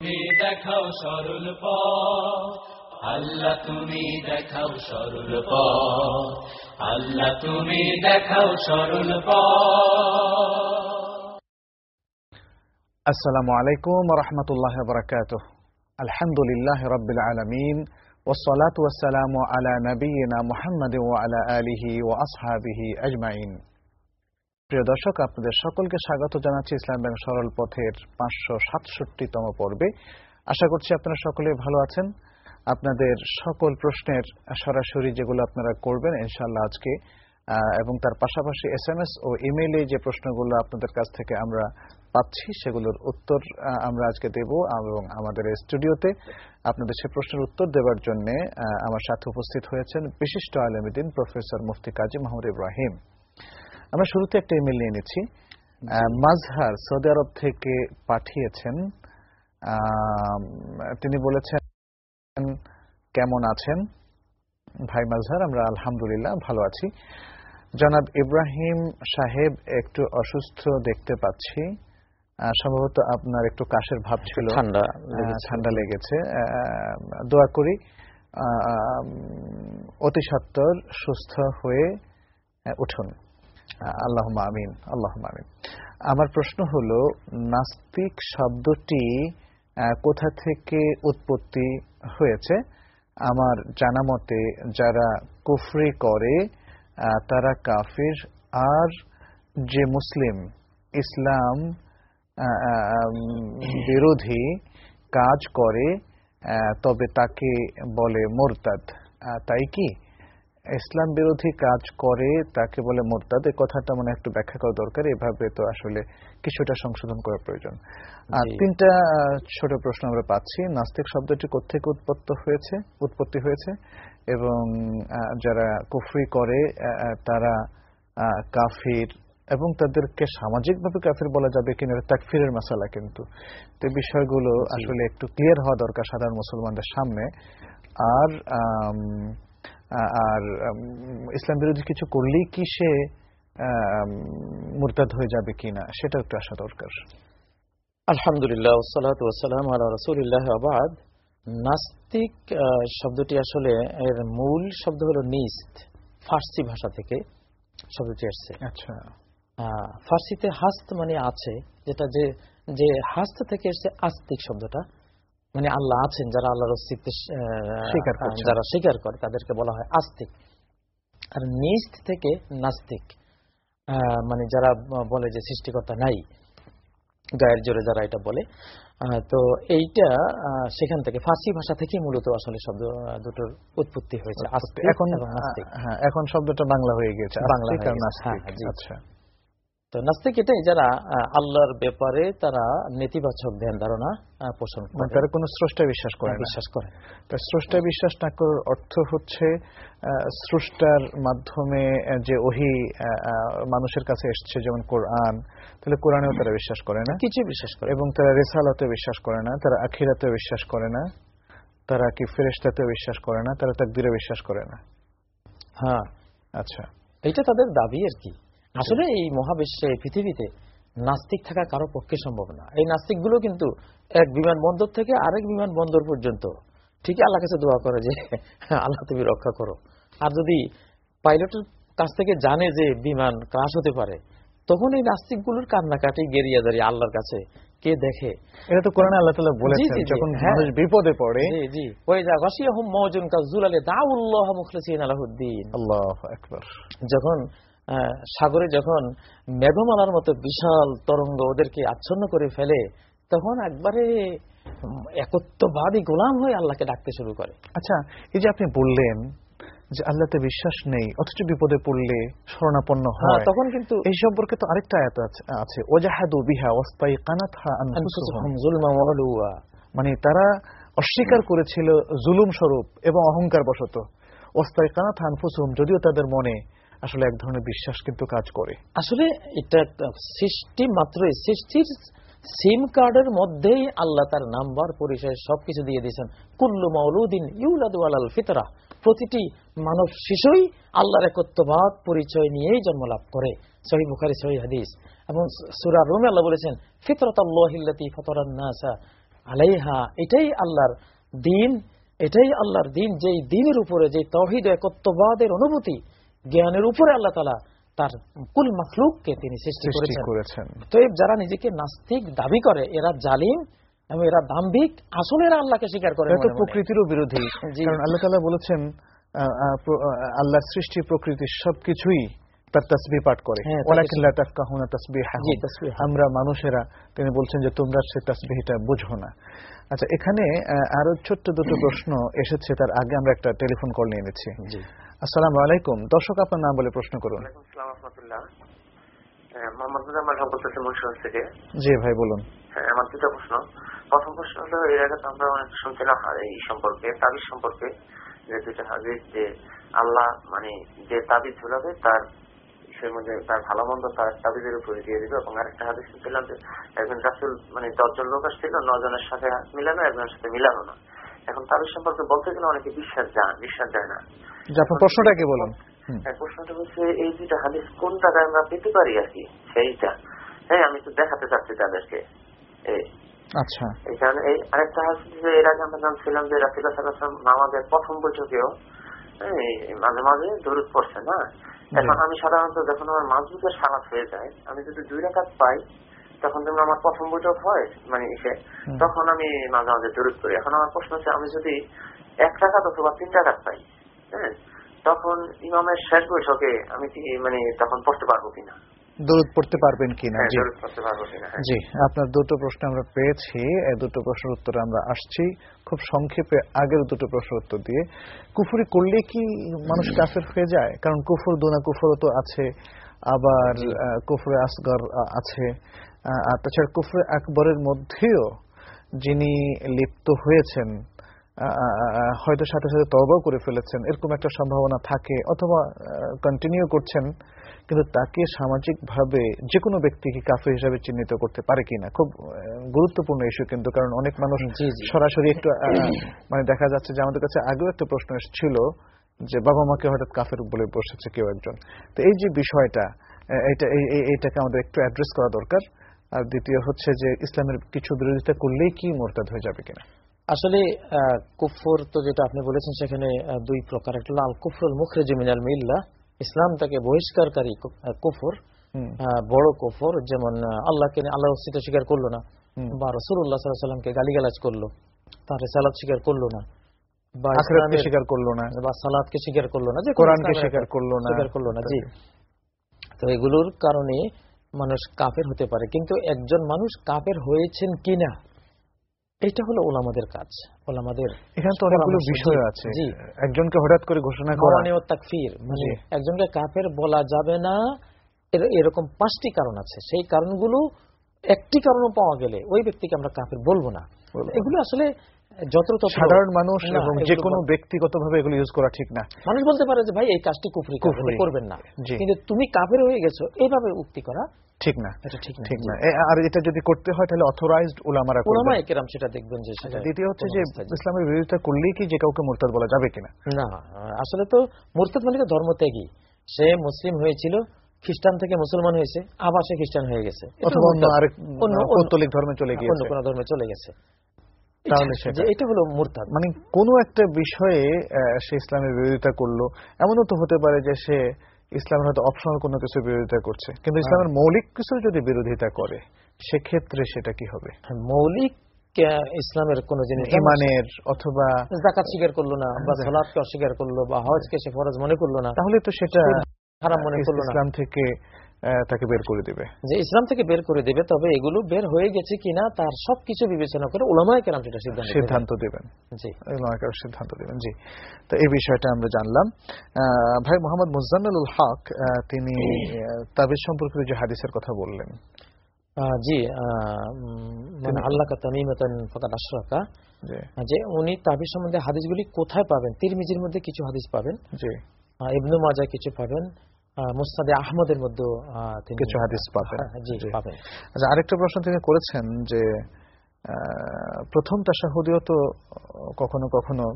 তুমি দেখাও সরল পথ আল্লাহ তুমি দেখাও সরল পথ আল্লাহ তুমি দেখাও সরল পথ আসসালামু আলাইকুম রহমতুল্লাহ বরকাত আলহামদুলিল্লাহ রবিল আলমিন والصلاة والسلام على نبينا محمد وعلى آله وأصحابه أجمعين প্রিয় দর্শক, আপনাদের সকলকে স্বাগত জানাচ্ছি ইসলাম ব্যাংক সরল পথের পাঁচশো সাতষট্টিতম পর্বে। আশা করছি আপনারা সকলে ভালো আছেন। আপনাদের সকল প্রশ্নের সরাসরি যেগুলো আপনারা করবেন ইনশাল্লাহ আজকে এবং তার পাশাপাশি এস এম এস ও ইমেইলে যে প্রশ্নগুলো আপনাদের কাছ থেকে আমরা পাচ্ছি, সেগুলোর উত্তর আমরা আজকে দেব এবং আমাদের স্টুডিওতে আপনাদের সে প্রশ্নের উত্তর দেওয়ার জন্য আমার সাথে উপস্থিত হয়েছেন বিশিষ্ট আলমদিন প্রফেসর মুফতি কাজী মাহমুদ ইব্রাহিম। আমরা শুরুতে একটা ইমেল নিয়ে নিচ্ছি। মাজহার সৌদি আরব থেকে পাঠিয়েছেন। তিনি বলেছেন কেমন আছেন? ভাই মাজহার আমরা আলহামদুলিল্লাহ ভালো আছি। জনাব ইব্রাহিম সাহেব একটু অসুস্থ দেখতে পাচ্ছি। সম্ভবত আপনার একটু কাশের ভাব ছিল। ঠান্ডা লেগেছে। ঠান্ডা লেগেছে। দোয়া করি অতি সত্বর সুস্থ হয়ে উঠুন। আল্লাহ আমিন আল্লাহ আমিন। আমার প্রশ্ন হলো, নাস্তিক শব্দটি কোথা থেকে উৎপত্তি হয়েছে? আমার জানা মতে, যারা কুফরি করে তারা কাফির, আর যে মুসলিম, ইসলাম বিরোধী কাজ করে তবে তাকে বলে মোরতাদ। তাই কি? ইসলাম বিরোধী কাজ করে তাকে বলে মোরতাদ এই কথাটা মানে একটু ব্যাখ্যা করা দরকার। এভাবে তো আসলে কিছুটা সংশোধন করা প্রয়োজন। আর তিনটা ছোট প্রশ্ন আমরা পাচ্ছি। নাস্তিক শব্দটি কোথেকে উৎপত্ত হয়েছে উৎপত্তি হয়েছে? এবং যারা কুফরি করে তারা কাফির এবং তাদেরকে সামাজিকভাবে কাফির বলা যাবে কিনা তাকফিরের মশালা কিন্তু। তো বিষয়গুলো আসলে একটু ক্লিয়ার হওয়া দরকার সাধারণ মুসলমানদের সামনে। আর আর ইসলাম বিরোধী কিছু করলেই কি সে মুরতাদ হয়ে যাবে কিনা সেটা একটু আসা দরকার। আলহামদুলিল্লাহ ওসালাত ওসালাম আল্লাহ রসুলিল্লাহ আবাদ নাস্তিক শব্দটি আসলে এর মূল শব্দ হলো নিস্ত ফার্সি ভাষা থেকে শব্দটি আসছে। আচ্ছা। ফার্সিতে হাস্ত মানে আছে যেটা যে যে হাস্ত থেকে এসছে আস্তিক শব্দটা। মানে আল্লাহ আছেন যারা আল্লাহর অস্তিত্ব যারা স্বীকার করে তাদেরকে বলা হয় আস্তিক। আর নিস্ত থেকে নাস্তিক মানে যারা বলে যে সৃষ্টিকর্তা নাই গায়ের জোরে যারা এটা বলে তো এইটা সেখান থেকে ফার্সি ভাষা থেকে মূলত আসলে শব্দ দুটোর উৎপত্তি হয়েছে আস্তিক এখন নাস্তিক। হ্যাঁ এখন শব্দটা বাংলা হয়ে গেছে বাংলা হ্যাঁ, জি। আচ্ছা। তো নাস্তিক এটাই যারা আল্লাহর ব্যাপারে তারা নেতিবাচক ধ্যান ধারণা পোষণ করে। তারা কোনো স্রষ্টা বিশ্বাস করে বিশ্বাস করে। তা স্রষ্টা বিশ্বাস না করার অর্থ হচ্ছে স্রষ্টার মাধ্যমে যে ওহি মানুষের কাছে এসছে যেমন কোরআন তাহলে কোরআনেও তারা বিশ্বাস করে না। কিছু বিশ্বাস করে। এবং তারা রেসালাতে বিশ্বাস করে না তারা আখিরাতে বিশ্বাস করে না তারা কি ফেরেশতাতে বিশ্বাস করে না তারা তাকদিরে বিশ্বাস করে না। হ্যাঁ। আচ্ছা। এটা তাদের দাবি আর কি। আসলে এই মহাবিশ্বে এই পৃথিবীতে নাস্তিক থাকা কারও পক্ষে সম্ভব না। এই নাস্তিকগুলো কিন্তু এক বিমানবন্দর থেকে আরেক বিমানবন্দর পর্যন্ত। ঠিকই আল্লাহ কাছে দোয়া করে যে আল্লাহ তুমি রক্ষা করো। আর যদি পাইলটের কাছ থেকে জানে যে বিমান ক্রাশ হতে পারে তখন এই নাস্তিকগুলোর কান্নাকাটি গেরিয়া দাঁড়িয়ে আল্লাহর কাছে কে দেখে? এটা তো কোরআনে আল্লাহ তাআলা বলেছেন যখন হ্যাঁ। মানুষ বিপদে পড়ে জি জি। ওই যা গসিয়াহুম মাউজুন কাজুলালে দাউল্লাহ মুখলিসিন আলাহুদ্দিন আল্লাহ আকবার। যখন সাগরে যখন মেঘমালার মতো বিশাল তরঙ্গ ওদেরকে আচ্ছন্ন করে ফেলে তখন একবারে উম, একত্ববাদী গোলাম হয়ে আল্লাহকে ডাকতে শুরু করে। আচ্ছা এই যে আপনি বললেন যে আল্লাহতে বিশ্বাস নেই অথচ বিপদে পড়লে শরণাপন্ন হ্যাঁ, হয় তখন কিন্তু এই সম্পর্কে তো আরেকটা আয়াত আছে- ওজাহাদু বিহা ওয়াস্তাইকানাতহা আনফুসুহুম। আনফুসুহুম যুলমা ওয়া মানে তারা অস্বীকার করেছিল জুলুম স্বরূপ এবং অহংকার বশত ওস্তাইকানাত আনফুসুহুম যদিও তাদের মনে আসলে এক ধরনের বিশ্বাস কিন্তু কাজ করে। আসলে এটা সৃষ্টি মাত্রই। সৃষ্টির সিম কার্ডের মধ্যেই আল্লাহ তার নাম্বার, পরিচয় সবকিছু দিয়ে দিয়েছেন। কুল্লু মাউলুদ্দিন ইউলাদু আলাল ফিতরা। প্রতিটি মানব শিশুই আল্লাহর একত্ববাদ, পরিচয় নিয়েই জন্ম লাভ করে। সহি বুখারি সহি হাদিস। এবং সুরা রুমে আল্লাহ বলেছেন ফিতরত আল্লাহিল্লাতি ফতরান নাসা আলাইহা। এটাই আল্লাহর দিন, এটাই আল্লাহর দিন। যেই দিনের উপরে যে তহিদ, একত্ববাদের অনুভূতি জ্ঞানের উপরে আল্লাহ তালা তার কুল মখলুককে তিনি সৃষ্টি করেছেন। তো যারা নিজেকে নাস্তিক দাবি করে এরা জালিম এবং এরা দাম্ভিক আসলে এরা আল্লাহকে স্বীকার করে। প্রকৃতিরও বিরোধী। কারণ আল্লাহ তাআলা বলেছেন আল্লাহর সৃষ্টি প্রকৃতির সবকিছুই তার তাসবিহ পাঠ করে। হ্যাঁ। আমরা মানুষেরা তিনি বলছেন যে তোমরা সে তাসবিহটা বুঝো না। আচ্ছা এখানে আরও ছোট্ট দুটো প্রশ্ন এসেছে তার আগে আমরা একটা টেলিফোন কল নিয়ে নিচ্ছি। জি। আসসালামু আলাইকুম। দর্শক আপনার নাম বলে প্রশ্ন করুন। জি ভাই বলুন। হ্যাঁ, আমার দুটো প্রশ্ন। প্রথম প্রশ্ন হলো এর আগে তো আমরা অনেক শুনছিলাম আর এই সম্পর্কে তাবিজ সম্পর্কে যে দুইটা হাদিস যে আল্লাহ মানে যে তাবিজ ঝুলাবে তার সে মধ্যে তার ভালো মন্দ তার তাবিজের উপরে দিয়ে দিবে। এবং আরেকটা হাদিস শুনছিলাম যে একজন রাসুল মানে দশজন লোক আসছিল নজনের সাথে মিলানো একজনের সাথে মিলানো না। এখন তাবিজ সম্পর্কে বলতে গেলে অনেকে বিশ্বাস যায় বিশ্বাস যায় না। আপনার প্রশ্নটা কি বলুন। হ্যাঁ, প্রশ্নটা হচ্ছে এই দুইটা হাদিস কোন জায়গায় আমরা পেতে পারি আর কি? সেইটা। হ্যাঁ আমি তো দেখাতে চাচ্ছি তাদেরকে। আচ্ছা। এই কারণে এই আরেকটা হাদিস যে এর আগে আমরা জানছিলাম যে রাসুল্লাহ নামাজের প্রথম বৈঠকেও হ্যাঁ, মাঝে মাঝে দরুদ পড়ছে না এখন আমি সাধারণত যখন আমার মাঝবুকের সালাত হয়ে যায় আমি যদি দুই রাকাত পাই তখন যেমন আমার প্রথম বৈঠক হয় মানে এসে তখন আমি মাঝে মাঝে দরুদ করি এখন আমার প্রশ্ন হচ্ছে আমি যদি এক টাকাত অথবা তিন টাকাত পাই হ্যাঁ তখন ইমামের শেষ বৈঠকে আমি মানে তখন পড়তে পারব কিনা? দরুদ পড়তে পারবেন কিনা? হ্যাঁ জি। হ্যাঁ। জি আপনার দুটো প্রশ্ন আমরা পেয়েছি। দুটো প্রশ্নের উত্তরে আমরা আসছি। খুব সংক্ষেপে আগের দুটো প্রশ্নের উত্তর দিয়ে। কুফুরি করলে কি মানুষ কাফের হয়ে যায়? কারণ কুফুর দোনা কুফুরও তো আছে আবার কুফরে আসগর আছে। আর তাছাড়া কুফরে আকবরের মধ্যেও যিনি লিপ্ত হয়েছেন হয়তো সাথে সাথে তবাও করে ফেলেছেন। এরকম একটা সম্ভাবনা থাকে অথবা কন্টিনিউ করছেন কিন্তু তাকে সামাজিকভাবে যে কোনো ব্যক্তিকে কাফের হিসাবে চিহ্নিত করতে পারে কিনা খুব গুরুত্বপূর্ণ ইস্যু কিন্তু কারণ অনেক মানুষ। সরাসরি একটু মানে দেখা যাচ্ছে যে আমাদের কাছে আগেও একটা প্রশ্ন এসেছিল যে বাবা মাকে হঠাৎ কাফের বলে বসেছে কেউ একজন। তো এই যে বিষয়টা এটা এইটাকে আমাদের একটু অ্যাড্রেস করা দরকার। আর দ্বিতীয় হচ্ছে যে ইসলামের কিছু বিরোধিতা করলেই কি মোরতাদ হয়ে যাবে কিনা। আসলে কুফর তো যেটা আপনি বলেছেন সেখানে দুই প্রকার। একটা লাল কুফরুল মুখরেজ মিনাল মিল্লা ইসলাম তাকে বহিষ্কারকারী কুফর। বড় কুফর যেমন আল্লাহকে আল্লাহ অস্তিত্ব স্বীকার করল না। বা রসুল্লাহ সাল্লামকে গালিগালাজ করল। তার রেসালাত স্বীকার করল না। বা আখিরাতকে স্বীকার করল না। বা সালাদকে স্বীকার করল না। যে কোরআনকে স্বীকার করল না। স্বীকার করল না। জি। তো এগুলোর কারণে মানুষ কাফের হতে পারে। কিন্তু একজন মানুষ কাফের হয়েছেন কিনা এটা হলো ওলামাদের কাজ। ওলামাদের এখানে তো অনেকগুলো বিষয় আছে। একজনকে হঠাৎ করে ঘোষণা করা। ও তাকফির মানে একজনকে কাফের বলা যাবে না এরকম পাঁচটি কারণ আছে। সেই কারণগুলো একটি কারণও পাওয়া গেলে ওই ব্যক্তিকে আমরা কাফের বলব না। এগুলো আসলে যত্র সাধারণ মানুষ এবং যে কোনো বল- ব্যক্তিগতভাবে এগুলো ইউজ করা ঠিক না। মানুষ বলতে পারে যে ভাই এই কাজটি কুফরি কুফরি। করবেন না। কিন্তু তুমি কাফের হয়ে গেছো এইভাবে উক্তি করা ঠিক না। এটা ঠিক না। ঠিক না। আর এটা যদি করতে হয় তাহলে অথরাইজড উলামারা করবে। ওলামা একেরাম সেটা দেখবেন যে সেটা দ্বিতীয় হচ্ছে যে ইসলামের বিরোধিতা করলেই কি যে কাউকে মোরতাদ বলা যাবে কিনা? না আসলে তো মুরতাদ মানে ধর্মত্যাগী সে মুসলিম হয়েছিল খ্রিস্টান থেকে মুসলমান হয়েছে আবার সে খ্রিস্টান হয়ে গেছে। অথবা অন্য আরেক অন্য- অন্য- পৌত্তলিক ধর্মে চলে অন্য গিয়েছে। কোন ধর্মে চলে গেছে। তাহলে সেটা এটা হলো মুরতাদ। মানে কোনো একটা বিষয়ে সে ইসলামের বিরোধিতা করল। এমনও তো হতে পারে যে সে ইসলামের হয়তো অপশনাল কোনো কিছু বিরোধিতা করছে। কিন্তু ইসলামের মৌলিক কিছু যদি বিরোধিতা করে সেক্ষেত্রে সেটা কি হবে? মৌলিক ইসলামের কোন জিনিস ইমানের অথবা জাকাত স্বীকার করল না বা সালাদকে অস্বীকার করল বা হজকে সে ফরজ মনে করল না তাহলে তো সেটা খারাপ মনে করল না। ইসলাম থেকে তাকে বের করে দিবে। যে ইসলাম থেকে বের করে দেবে তবে এগুলো বের হয়ে গেছে কিনা তার সবকিছু বিবেচনা করে ওলামায় কেরাম সেটা সিদ্ধান্ত। সিদ্ধান্ত দিবেন। জি। ওলামাকার সিদ্ধান্ত দেবেন জি। তো এই বিষয়টা আমরা জানলাম। ভাই মোহাম্মদ মুজাম্মেলুল হক তিনি তাবিজ সম্পর্কিত যে হাদিসের কথা বললেন। জি মানে আল্লাহ তামিমাতান ফাকাদ আশরাকা। যে উনি তাবিজ সম্বন্ধে হাদিসগুলি কোথায় পাবেন? তিরমিজির মধ্যে কিছু হাদিস পাবেন। যে ইবনু মাজা কিছু পাবেন। আহ, মুসনাদে আহমদের মধ্যে কিছু হাদিস পাবেন। জি। পাবেন আচ্ছা আরেকটা প্রশ্ন তিনি করেছেন যে প্রথম তাশাহুদিও তো কখনো কখনো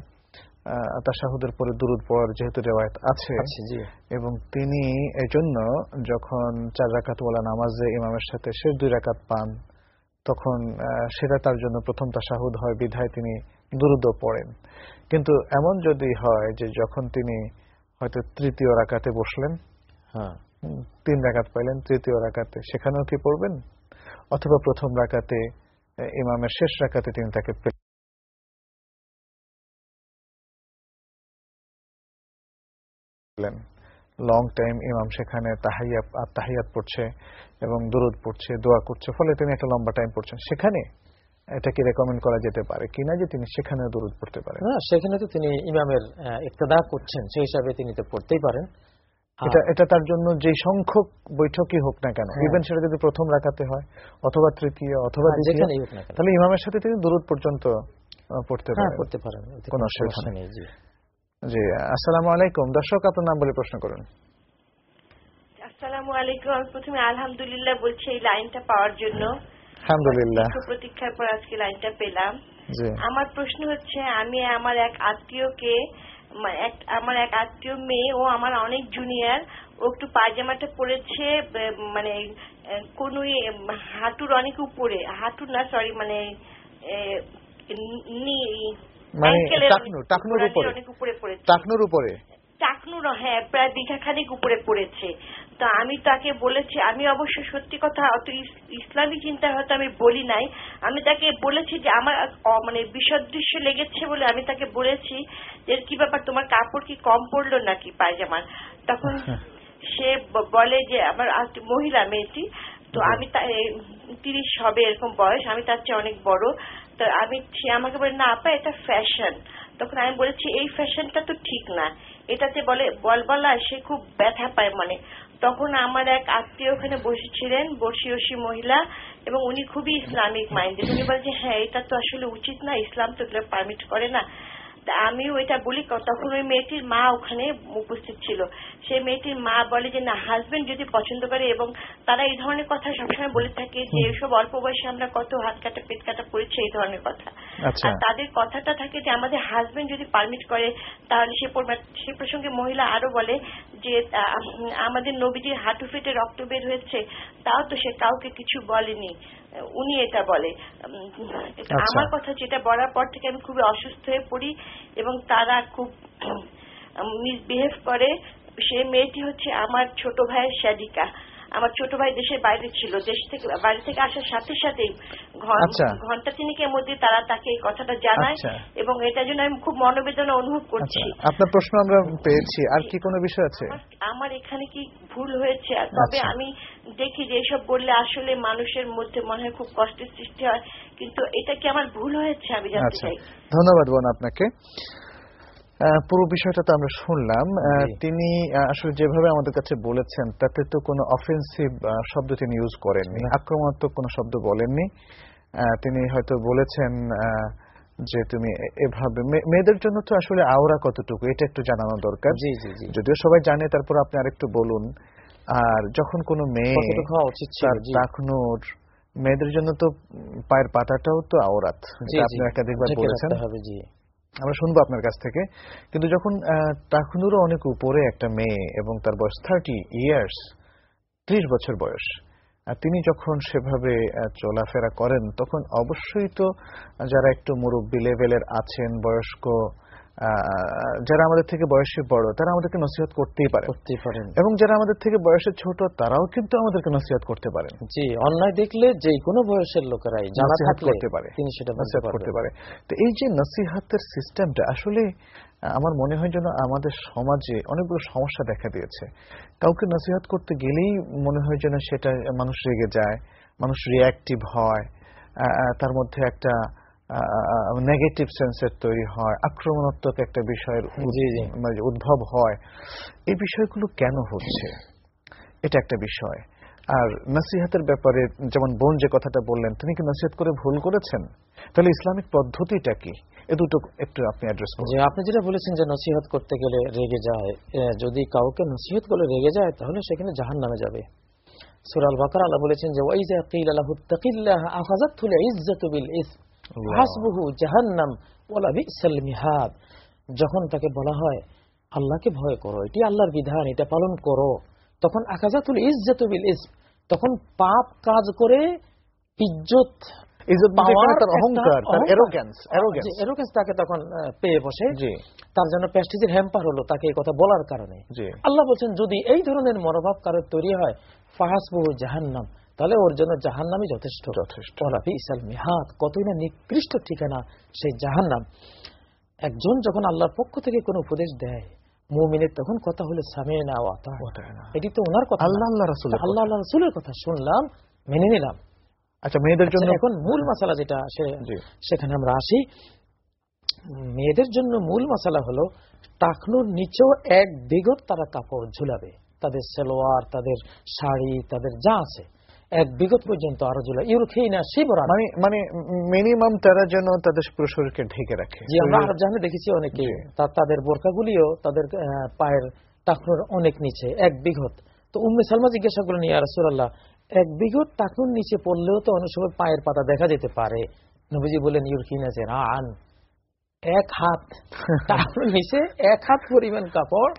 আহ, তাশাহুদের পরে দুরুদ পড়ার যেহেতু রেওয়ায়ত আছে জি এবং তিনি এজন্য যখন চার রাকাত ওয়ালা নামাজে ইমামের সাথে শেষ দুই রাকাত পান তখন সেটা তার জন্য প্রথম তাশাহুদ হয় বিধায় তিনি দুরুদ পড়েন কিন্তু এমন যদি হয় যে যখন তিনি হয়তো তৃতীয় রাকাতে বসলেন হ্যাঁ তিন রাকাত পাইলেন তৃতীয় রাকাতে সেখানেও কি পড়বেন? অথবা প্রথম রাকাতে ইমামের শেষ রাকাতে তিনি তাকে লং টাইম ইমাম সেখানে তাহাইয়া তাহাইয়াত পড়ছে এবং দুরুদ পড়ছে দোয়া করছে ফলে তিনি একটা লম্বা টাইম পড়ছেন। সেখানে এটা কি রেকমেন্ড করা যেতে পারে কিনা যে তিনি সেখানে দুরুদ পড়তে পারেন? না সেখানে তো তিনি ইমামের আহ, ইক্তেদা করছেন সেই হিসাবে তিনি তো পড়তেই পারেন। এটা এটা তার জন্য যে সংখ্যক বৈঠকই হোক না কেন হ্যাঁ। ইভেন সেটা যদি প্রথম রাখাতে হয় অথবা তৃতীয় অথবা হ্যাঁ, দ্বিতীয়। তাহলে ইমামের সাথে তিনি দূরত পর্যন্ত পড়তে হ্যাঁ পারেন। করতে পারেন কোনো অসুবিধা নেই। জি। জি আসসালামু আলাইকুম। দর্শক আপনার নাম বলে প্রশ্ন করুন। আসসালামু আলাইকুম। প্রথমে আলহামদুলিল্লাহ বলছি এই লাইনটা পাওয়ার জন্য। আলহামদুলিল্লাহ। প্রতীক্ষার পর আজকে লাইনটা পেলাম। আমার প্রশ্ন হচ্ছে আমি আমার এক আত্মীয়কে আমার এক আত্মীয় মেয়ে ও আমার অনেক জুনিয়র ও একটু পায়জামাটা পরেছে মানে কোন হাঁটুর অনেক উপরে হাঁটুর না সরি মানে মানে টাকনু, টাকনুর উপরে। পড়েছে। টাকনুর উপরে? টাকনুর হ্যাঁ প্রায় বিঘা খানিক উপরে পড়েছে। তো আমি তাকে বলেছি আমি অবশ্য সত্যি কথা অত ইস- ইসলামী চিন্তা হয়তো আমি বলি নাই। আমি তাকে বলেছি যে আমার মানে বিসদৃশ্য লেগেছে বলে আমি তাকে বলেছি যে কি ব্যাপার তোমার কাপড় কি কম পড়ল নাকি পায়জামার? তখন সে বলে যে আমার মহিলা মেয়েটি তো আমি তিরিশ হবে এরকম বয়স আমি তার চেয়ে অনেক বড়। তো আমি সে আমাকে বলে না আপা এটা ফ্যাশন। তখন আমি বলেছি এই ফ্যাশনটা তো ঠিক না। এটাতে বলে বলবলা সে খুব ব্যথা পায় মানে। তখন আমার এক আত্মীয় ওখানে বসেছিলেন বসিয়সী মহিলা, এবং উনি খুবই ইসলামিক মাইন্ডেড উনি বলে যে হ্যাঁ এটা তো আসলে উচিত না, ইসলাম তো এগুলো পারমিট করে না। তা আমিও এটা বলি তখন ওই মেয়েটির মা ওখানে উপস্থিত ছিল। সেই মেয়েটির মা বলে যে না হাজবেন্ড যদি পছন্দ করে এবং তারা এই ধরনের কথা সবসময় বলে থাকে যে এসব অল্প বয়সে আমরা কত হাত কাটা পেট কাটা পড়েছে এই ধরনের কথা। আচ্ছা। আর তাদের কথাটা থাকে যে আমাদের হাজবেন্ড যদি পারমিট করে তাহলে সে সে প্রসঙ্গে মহিলা আরও বলে যে আমাদের নবীজির হাঁটু ফেটে রক্ত বের হয়েছে তাও তো সে কাউকে কিছু বলেনি। উনি এটা বলে। আচ্ছা। আমার কথা যেটা বলার পর থেকে আমি খুবই অসুস্থ হয়ে পড়ি এবং তারা খুব মিসবিহেভ করে। সে মেয়েটি হচ্ছে আমার ছোট ভাইয়ের শ্যাডিকা আমার ছোট ভাই দেশের বাইরে ছিল দেশ থেকে বাইরে থেকে আসার সাথে সাথেই আচ্ছা। ঘণ্টা তিনেকের মধ্যে তারা তাকে এই কথাটা জানায় আচ্ছা। এবং এটার জন্য আমি খুব মনোবেদনা অনুভব আচ্ছা করছি। আপনার প্রশ্ন আমরা পেয়েছি। আর কি কোনো বিষয় আছে? আমার- এখানে কি ভুল হয়েছে? তবে। আমি দেখি যে এসব বললে আসলে মানুষের মধ্যে মনে হয় খুব কষ্টের সৃষ্টি হয় কিন্তু এটা কি আমার ভুল হয়েছে আমি জানতে চাই? ধন্যবাদ বোন আপনাকে। পুরো বিষয়টা তো আমরা শুনলাম। তিনি আসলে যেভাবে আমাদের কাছে বলেছেন তাতে তো কোনো অফেন্সিভ শব্দ তিনি ইউজ করেননি। আক্রমণাত্মক কোনো শব্দ বলেননি। তিনি হয়তো বলেছেন যে তুমি এভাবে মেয়েদের জন্য তো আসলে আওরা কতটুকু এটা একটু জানানো দরকার। যদিও সবাই জানে তারপর আপনি আরেকটু বলুন। আর যখন কোনো মেয়ে টাকনুর মেয়েদের জন্য তো পায়ের পাতাটাও তো আওরাত। আপনি একাধিকবার বলেছেন। আমরা শুনব আপনার কাছ থেকে। কিন্তু যখন তাখনুরও অনেক উপরে একটা মেয়ে এবং তার বয়স থার্টি ইয়ার্স ত্রিশ বছর বয়স তিনি যখন সেভাবে চলাফেরা করেন, তখন অবশ্যই তো যারা একটু মুরব্বী লেভেলের আছেন, বয়স্ক যারা আমাদের থেকে বয়সে বড় তারা আমাদেরকে নসিহত করতেই পারে। করতেই পারেন। এবং যারা আমাদের থেকে বয়সে ছোট তারাও কিন্তু আমাদেরকে নসিহত করতে পারেন। জি অন্যায় দেখলে যে কোনো বয়সের লোকেরাই জানা থাকলে করতে পারে। তিনি সেটা নসিহত করতে পারে। তো এই যে নসিহাতের সিস্টেমটা আসলে আমার মনে হয় যেন আমাদের সমাজে অনেকগুলো সমস্যা দেখা দিয়েছে। কাউকে নসিহত করতে গেলেই মনে হয় যেন সেটা মানুষ রেগে যায় মানুষ রিয়াক্টিভ হয় তার মধ্যে একটা নেগেটিভ সেন্সের তৈরি হয় আক্রমণাত্মক একটা বিষয়ের। মানে উদ্ভব হয়। এই বিষয়গুলো কেন হচ্ছে? এটা একটা বিষয়। আর নসিহাতের ব্যাপারে যেমন বোন যে কথাটা বললেন তিনি কি নসিহত করে ভুল করেছেন? তাহলে ইসলামিক পদ্ধতিটা কি? এ দুটো একটু আপনি অ্যাড্রেস করুন। আপনি যেটা বলেছেন যে নসিহত করতে গেলে রেগে যায় যদি কাউকে নসিহত করলে রেগে যায় তাহলে সেখানে জাহান নামে যাবে। সুরাল বাকার আল্লাহ বলেছেন যে ওয়াইজা কিলা লাহু তাকিল্লাহ আখাযাতহুল ইজ্জাতু বিল ইসম। হাসবুহু জাহান্নাম ওয়ালা বিসাল মিহাদ। যখন তাকে বলা হয় আল্লাহকে ভয় করো এটি আল্লাহর বিধান এটা পালন করো তখন আকাজাতুল ইজ্জাতু বিল ইসম তখন পাপ কাজ করে ইজ্জত ইজ্জত বলতে এখানে পাওয়ার তার একটা অহংকার তার অহংকার। অ্যারোগ্যান্স অ্যারোগ্যান্স যে arrogance তাকে তখন পেয়ে বসে। জি। তার জন্য প্যাস্টিজের হ্যাম্পার হলো তাকে এই কথা বলার কারণে। আল্লাহ বলছেন যদি এই ধরনের মনোভাব কারোর তৈরি হয় ফাহাস বহু জাহান্নাম তাহলে ওর জন্য জাহান্নামই যথেষ্ট। যথেষ্ট। ইসাল মিহাত কতই না নিকৃষ্ট ঠিকানা সেই জাহান্নাম। একজন যখন আল্লাহর পক্ষ থেকে কোনো উপদেশ দেয় মুমিনের তখন কথা হলো সামে না এটি তো ওনার কথা আল্লাহ আল্লাহ রাসূলের কথা। আল্লাহ আল্লাহ রসুলের কথা শুনলাম মেনে নিলাম। আচ্ছা মেয়েদের জন্য আচ্ছা, এখন মূল মশালা যেটা সেখানে আমরা আসি। মেয়েদের জন্য মূল মশালা হলো টাকনুর নিচেও এক বিগত তারা কাপড় ঝুলাবে। তাদের সেলোয়ার তাদের শাড়ি তাদের যা আছে। এক বিগত পর্যন্ত আরও ঝুলা ইউরোখেই না শিবরা মানে মানে মিনিমাম তারা যেন তাদের পুরো শরীরকে ঢেকে রাখে। যে আমরা আরব জাহানে দেখেছি অনেকে জি। তাদের বোরকাগুলিও তাদের পায়ের টাকনুর অনেক নিচে এক বিঘত। তো উম্মে সালমা জিজ্ঞাসা করলেন ইয়া রাসূলুল্লাহ এক বিঘত টাকনুর নিচে পড়লেও তো অনেক সময় পায়ের পাতা দেখা যেতে পারে? নবীজি বলেন ইউরকিনা যে রান এক হাত। টাকনুর নিচে এক হাত পরিমাণ কাপড়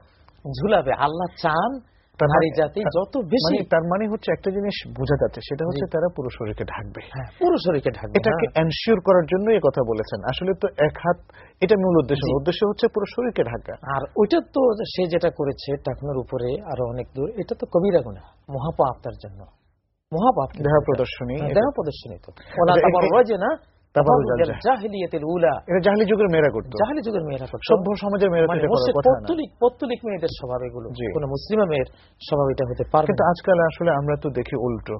ঝুলাবে। আল্লাহ চান নারী জাতি যত বেশি মানে তার মানে হচ্ছে একটা জিনিস বোঝা যাচ্ছে সেটা হচ্ছে তারা পুরো শরীরকে ঢাকবে। হ্যাঁ, পুরো শরীরকে ঢাকবে এটাকে হ্যাঁ। এনশিওর করার জন্য এই কথা বলেছেন। আসলে তো এক হাত এটা মূল উদ্দেশ্য। উদ্দেশ্য হচ্ছে পুরো শরীরকে ঢাকা। আর ওইটা তো সে যেটা করেছে টাকনোর উপরে আরও অনেক দূর এটা তো কবিরা গুণা মহাপাপ তার জন্য। মহাপাপ দেহ প্রদর্শনী হ্যাঁ, দেহ প্রদর্শনী তো। ওলা আচ্ছা, এ- তাবাররাজনা তাবাররুজ তাবাররুজাল জাহ- জাহিলিয়াতিল উলা। এটা জাহলি যুগের মেয়েরা করতো। জাহিলি যুগের মেয়েরা করতো। সভ্য সমাজের মেয়েরা তো মানে এটা করার হচ্ছে কথা না। পৌত্তলিক পৌত্তলিক মেয়েদের স্বভাব এগুলো। জি। মুসলিমা মেয়ের স্বভাব এটা হতে পারবে কিন্তু আজকাল আসলে আমরা তো দেখি উল্টো।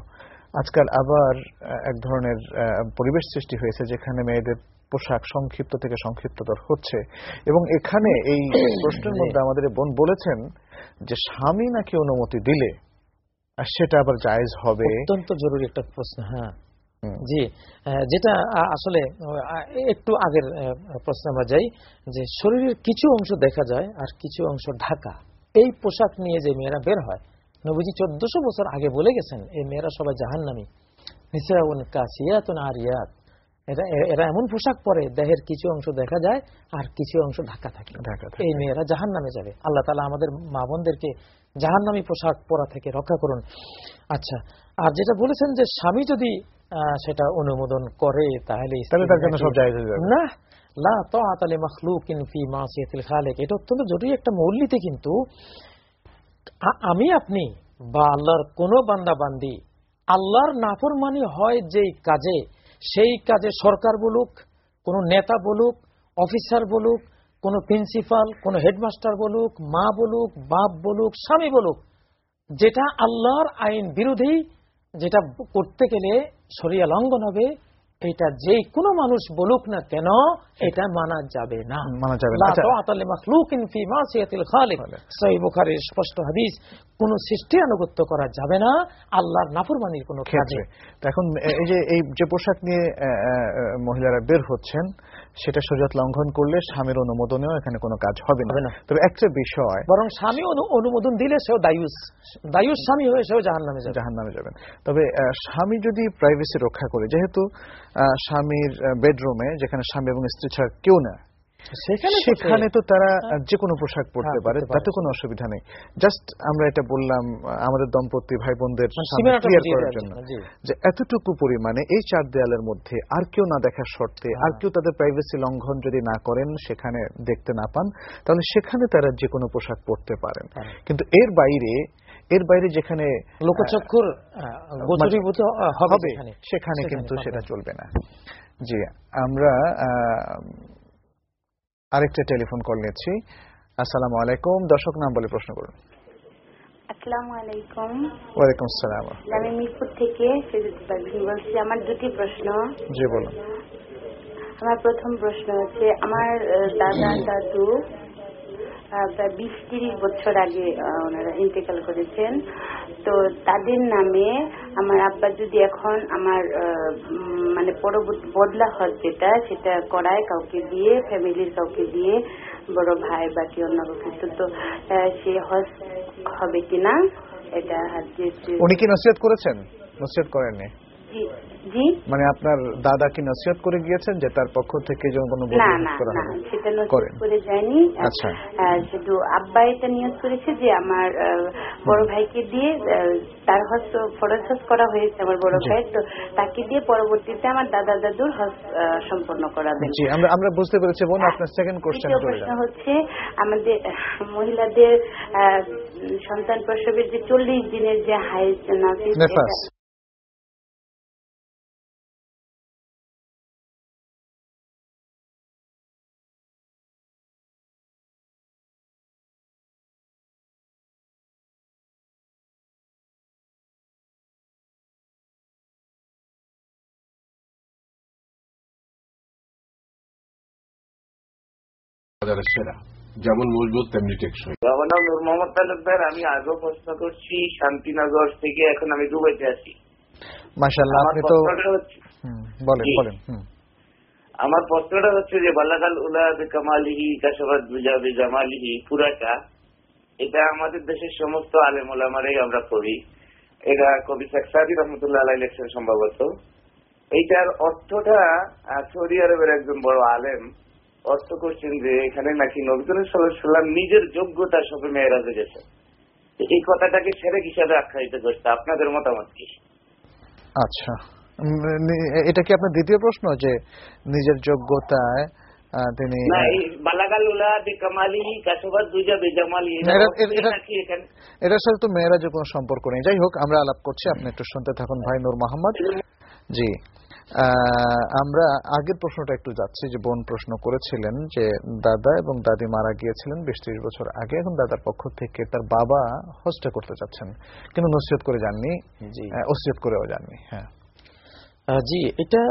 আজকাল আবার এক ধরনের পরিবেশ সৃষ্টি হয়েছে যেখানে মেয়েদের পোশাক সংক্ষিপ্ত থেকে সংক্ষিপ্ততর হচ্ছে। এবং এখানে এই প্রশ্নের মধ্যে আমাদের বোন বলেছেন যে স্বামী নাকি অনুমতি দিলে আর সেটা আবার জায়েজ হবে। অত্যন্ত জরুরি একটা প্রশ্ন হ্যাঁ। জি যেটা আসলে একটু আগের প্রশ্নে আমরা যাই যে শরীরের কিছু অংশ দেখা যায় আর কিছু অংশ ঢাকা। এই পোশাক নিয়ে যে মেয়েরা বের হয় নবীজি চোদ্দশো বছর আগে বলে গেছেন এই মেয়েরা সবাই জাহান্নামী। নিসাউন কাসিয়াতুন আরিয়াত। এরা এরা এমন পোশাক পরে দেহের কিছু অংশ দেখা যায় আর কিছু অংশ ঢাকা থাকে। এই মেয়েরা জাহান নামে যাবে। আল্লাহ তালা আমাদের মা বোনদেরকে জাহান্নামী পোশাক পরা থেকে রক্ষা করুন। আচ্ছা আর যেটা বলেছেন যে স্বামী যদি সেটা অনুমোদন করে তাহলে না লা তাআতা লি মাখলুকিন ফি মাসিয়াতিল খালিক। এটা অত্যন্ত জরুরি একটা মৌলনীতি কিন্তু আমি আপনি বা আল্লাহর কোন বান্দা বান্দি আল্লাহর নাফরমানি হয় যেই কাজে সেই কাজে সরকার বলুক কোন নেতা বলুক অফিসার বলুক কোন প্রিন্সিপাল কোন হেডমাস্টার বলুক মা বলুক বাপ বলুক স্বামী বলুক যেটা আল্লাহর আইন বিরোধী যেটা করতে গেলে সরিয়া লঙ্ঘন হবে এটা যে কোনো মানুষ বলুক না কেন এটা মানা যাবে না। মানা যাবে না। আচ্ছা। স্পষ্ট হাদিস কোন সৃষ্টি আনুগত্য করা যাবে না আল্লাহর নাফরমানির কোনো কাজে। ক্ষেত্রে। তো এখন এই যে এই যে পোশাক নিয়ে মহিলারা বের হচ্ছেন সেটা শরীয়ত লঙ্ঘন করলে স্বামীর অনুমোদনেও এখানে কোনো কাজ হবে না। তবে একটা বিষয় বরং স্বামী অনু- অনুমোদন দিলে সেও দায়ুস। দায়ুস স্বামী হয়ে সেও জাহান নামে যাবে। জাহান নামে যাবেন। তবে স্বামী যদি প্রাইভেসি রক্ষা করে যেহেতু স্বামীর বেডরুমে যেখানে স্বামী এবং স্ত্রী ছাড়া কেউ না সেখানে তো তারা যে কোনো পোশাক পরতে হ্যাঁ, পারে তাতে কোনো অসুবিধা নেই। জাস্ট আমরা এটা বললাম আমাদের দম্পতি ভাই বোনদের মানে ক্লিয়ার করার জন্য। যে এতটুকু পরিমাণে এই চার দেয়ালের মধ্যে আর কেউ না দেখার শর্তে হ্যাঁ। আর কেউ তাদের প্রাইভেসি লঙ্ঘন যদি না করেন সেখানে দেখতে না পান তাহলে সেখানে তারা যে কোনো পোশাক পরতে পারেন। কিন্তু এর বাইরে এর বাইরে যেখানে লোকচক্ষুর গোচরীভূত হবে সেখানে। কিন্তু সেটা চলবে না। জি আমরা আহ, আরেকটা টেলিফোন কল নিচ্ছি। আসসালামু আলাইকুম। দর্শক নাম বলে প্রশ্ন করুন। আসসালামু আলাইকুম। ওয়ালাইকুম আসসালাম। আমি মিরপুর থেকে বলছি। আমার দুটি প্রশ্ন। জি বলুন। আমার প্রথম প্রশ্ন হচ্ছে আমার দাদা দাদু প্রায় বিশ তিরিশ বছর আগে ওনারা ইন্তেকাল করেছেন। তো তাদের নামে আমার আব্বা যদি এখন আমার মানে পরবর্তী বদলা হজ যেটা, সেটা করায় কাউকে দিয়ে, ফ্যামিলির কাউকে দিয়ে, বড় ভাই বাকি অন্য কিছু তো সে হজ হবে কিনা, এটা হাত দিয়ে উনি কি নসিহত করেছেন? নসিহত করেননি? জি মানে আপনার দাদা কি নসিহত করে গিয়েছেন যে তার পক্ষ থেকে যেন কোনো না না না সেটা করেন। করে যায়নি। আচ্ছা। শুধু আব্বা এটা নিয়োগ করেছে যে আমার বড় ভাইকে দিয়ে তার হজ তো ফরজ হজ করা হয়েছে আমার বড় ভাই তো তাকে দিয়ে পরবর্তীতে আমার দাদা দাদুর হজ সম্পন্ন করাবেন। জি আমরা আমরা বুঝতে পেরেছি বোন আপনার সেকেন্ড কোশ্চেন দ্বিতীয় করে প্রশ্ন হচ্ছে আমাদের মহিলাদের সন্তান প্রসবের যে চল্লিশ দিনের যে হাইজ নাফিস। বাজারের সেরা। যেমন মজবুত তেমনি টেকসই। নাম নূর মোহাম্মদ তালুকদার আমি আগেও প্রশ্ন করছি শান্তিনগর থেকে এখন আমি দুবাইতে আছি। মাশাআল্লাহ আমার আপনি তো প্রশ্নটা হচ্ছে বলেন বলেন আমার প্রশ্নটা হচ্ছে যে বাল্লাকাল উলা কামালিহি কাশাবাদ বুজা জামালিহি পুরাটা এটা আমাদের দেশের সমস্ত আলেম ওলামারাই আমরা পড়ি। এটা কবি সাকসাদি রহমতুল্লাহ আলাই লেখছেন সম্ভবত। এইটার অর্থটা সৌদি আরবের একজন বড় আলেম অর্থ করছেন যে এখানে নাকি নবীন সাল্লাম নিজের যোগ্যতা সবে মেয়েরাজে গেছে এই কথাটাকে সেরেক হিসাবে আখ্যায়িত করছে। আপনাদের মতামত কি? আচ্ছা। এটা কি আপনার দ্বিতীয় প্রশ্ন যে নিজের যোগ্যতায় তিনি এটার সাথে তো মেয়েরাজের কোনো সম্পর্ক নেই। যাই হোক আমরা আলাপ করছি। আপনি একটু শুনতে থাকুন ভাই নূর মোহাম্মদ। জি। আমরা আগের প্রশ্নটা একটু যাচ্ছি যে বোন প্রশ্ন করেছিলেন যে দাদা এবং দাদি মারা গিয়েছিলেন বিশ ত্রিশ বছর আগে এখন দাদার পক্ষ থেকে তার বাবা হজটা করতে চাচ্ছেন। কিন্তু নসিহত করে যাননি ওসিয়ত করেও যাননি হ্যাঁ। জি এটা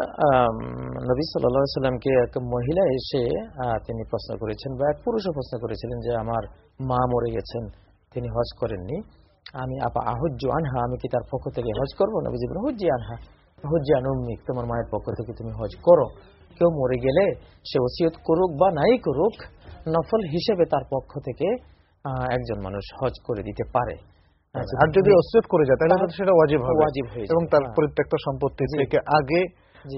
নবী সাল্লাহ সাল্লামকে এক মহিলা এসে আহ, তিনি প্রশ্ন করেছেন বা এক পুরুষও প্রশ্ন করেছিলেন যে আমার মা মরে গেছেন তিনি হজ করেননি। আমি আপা আহজ্জু আনহা আমি কি তার পক্ষ থেকে হজ করব? নবীজি হজ্জি আনহা। হজ্জি আনুমিক তোমার মায়ের পক্ষ থেকে তুমি হজ করো। কেউ মরে গেলে সে ওসিয়ত করুক বা নাই করুক নফল হিসেবে তার পক্ষ থেকে একজন মানুষ হজ করে দিতে পারে। আচ্ছা, আর যদি ওসিয়ত করে যায় তাহলে সেটা ওয়াজিব হবে। ওয়াজিব হয়ে এবং তার হ্যাঁ। পরিত্যক্ত সম্পত্তি থেকে আগে।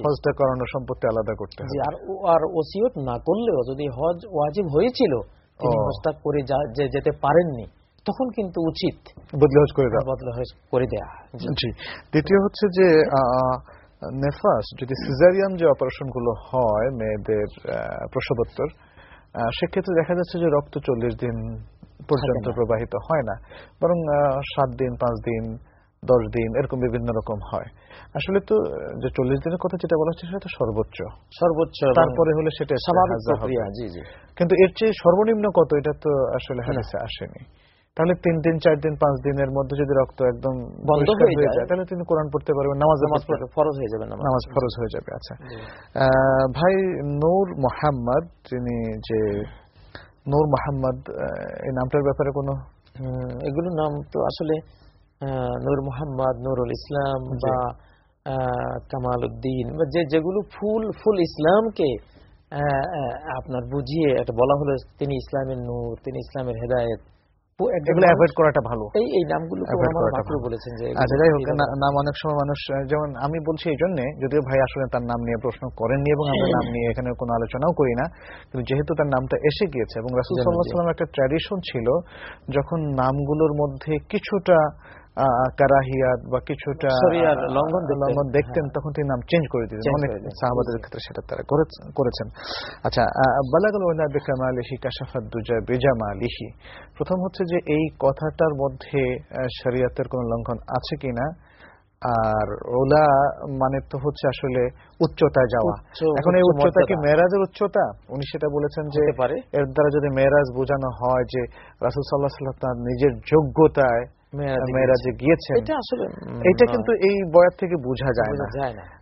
হজটা করানো সম্পত্তি আলাদা করতে হবে। আর আর ওসিয়ত না করলেও যদি হজ ওয়াজিব হয়েছিল তিনি হজটা করে যেতে পারেননি তখন কিন্তু উচিত করে দাও বদলে করে দেয়া। জি। জি দ্বিতীয় হচ্ছে যে নেফাস যদি সিজারিয়ান যে অপারেশনগুলো হয় মেয়েদের প্রসবোত্তর সেক্ষেত্রে দেখা যাচ্ছে যে রক্ত চল্লিশ দিন পর্যন্ত প্রবাহিত হয় না। বরং সাত দিন পাঁচ দিন দশ দিন এরকম বিভিন্ন রকম হয়। আসলে তো যে চল্লিশ দিনের কথা যেটা বলা হচ্ছে সেটা তো সর্বোচ্চ। সর্বোচ্চ তারপরে হলে সেটা স্বাভাবিক কিন্তু এর চেয়ে সর্বনিম্ন কত? এটা তো আসলে হাদিসে আসেনি। তাহলে তিন দিন চার দিন পাঁচ দিনের মধ্যে যদি রক্ত একদম বন্ধ হয়ে যায়, তাহলে তিনি কোরআন পড়তে পারবেন নামাজ নামাজ ফরজ হয়ে যাবে নামাজ। ফরজ হয়ে যাবে আচ্ছা। ভাই নূর মোহাম্মদ তিনি যে নূর মোহাম্মদ এই নামটার ব্যাপারে কোনো? হুম, এগুলোর নাম তো আসলে নূর মোহাম্মদ নুরুল ইসলাম বা কামাল উদ্দিন বা যে যেগুলো ফুল ফুল ইসলামকে আপনার বুঝিয়ে এটা বলা হলো তিনি ইসলামের নূর তিনি ইসলামের হেদায়েত এগুলো মানুষ- অ্যাভয়েড করাটা ভালো। এই এই নামগুলো Avoid আমার করাটা মাত্র বলেছেন যে আচ্ছা যাই হোক নাম অনেক সময় মানুষ যেমন আমি বলছি এই জন্য যদিও ভাই আসলে তার নাম নিয়ে প্রশ্ন করেননি এবং আমরা নাম নিয়ে এখানে কোনো আলোচনাও করি না কিন্তু যেহেতু তার নামটা এসে গিয়েছে এবং রাসুল সাল্লাহ সাল্লাম একটা ট্র্যাডিশন ছিল যখন নামগুলোর মধ্যে কিছুটা কারাহিয়াত বা কিছুটা লঙ্ঘন দেখতেন। লঙ্ঘন দেখতেন হ্যাঁ। তখন তিনি নাম চেঞ্জ করে দিতেন। অনেক সাহাবাদের। ক্ষেত্রে সেটা তারা করেছেন। আচ্ছা বালাগুল ওয়ালা বিকামালিহি কাশাফাত দুজা বেজামালিহি প্রথম হচ্ছে যে এই কথাটার মধ্যে শরিয়াতের কোনো লঙ্ঘন আছে কিনা? আর ওলা মানে তো হচ্ছে আসলে উচ্চতায় যাওয়া। এখন এই উচ্চতা কি মেয়েরাজের উচ্চতা? উনি সেটা বলেছেন যে এর দ্বারা যদি মেয়েরাজ বোঝানো হয় যে রাসুল সাল্লাহ সাল্লাহ তার নিজের যোগ্যতায় মেয়েরাজে মেয়েরাজে গিয়েছেন। এটা আসলে এটা কিন্তু এই বয়াত থেকে বোঝা যায় না।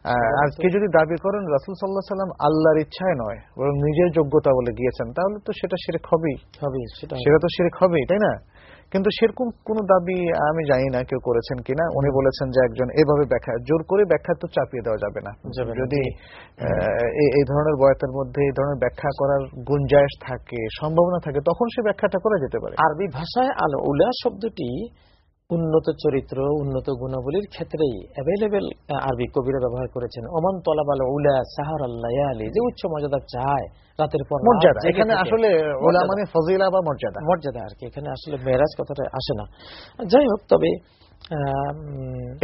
আর কে যদি দাবি করেন রাসুল সাল্লাহ সাল্লাম আল্লাহর ইচ্ছায় নয় বরং নিজের যোগ্যতা বলে গিয়েছেন তাহলে তো সেটা হবেই। সেটা তো হবেই তাই না? কিন্তু সেরকম কোন দাবি আমি জানি না কেউ করেছেন কিনা। উনি বলেছেন যে একজন এভাবে ব্যাখ্যা জোর করে ব্যাখ্যা তো চাপিয়ে দেওয়া যাবে না। যদি এই- ধরনের বয়াতের মধ্যে এই ধরনের ব্যাখ্যা করার গুঞ্জাইশ থাকে সম্ভাবনা থাকে তখন সে ব্যাখ্যাটা করা যেতে পারে। আরবি ভাষায় আল উলা শব্দটি উন্নত চরিত্র উন্নত গুণাবলীর ক্ষেত্রেই অ্যাভেলেবেল আরবি কবিরা ব্যবহার করেছেন। ওমান তলাবাল উলা সাহার আল্লাহ আলী যে উচ্চ মর্যাদা চায় রাতের পর মর্যাদা এখানে আসলে ওলা মানে ফজিলা বা মর্যাদা। মর্যাদা আর কি এখানে আসলে মেরাজ কথাটা আসে না। যাই হোক তবে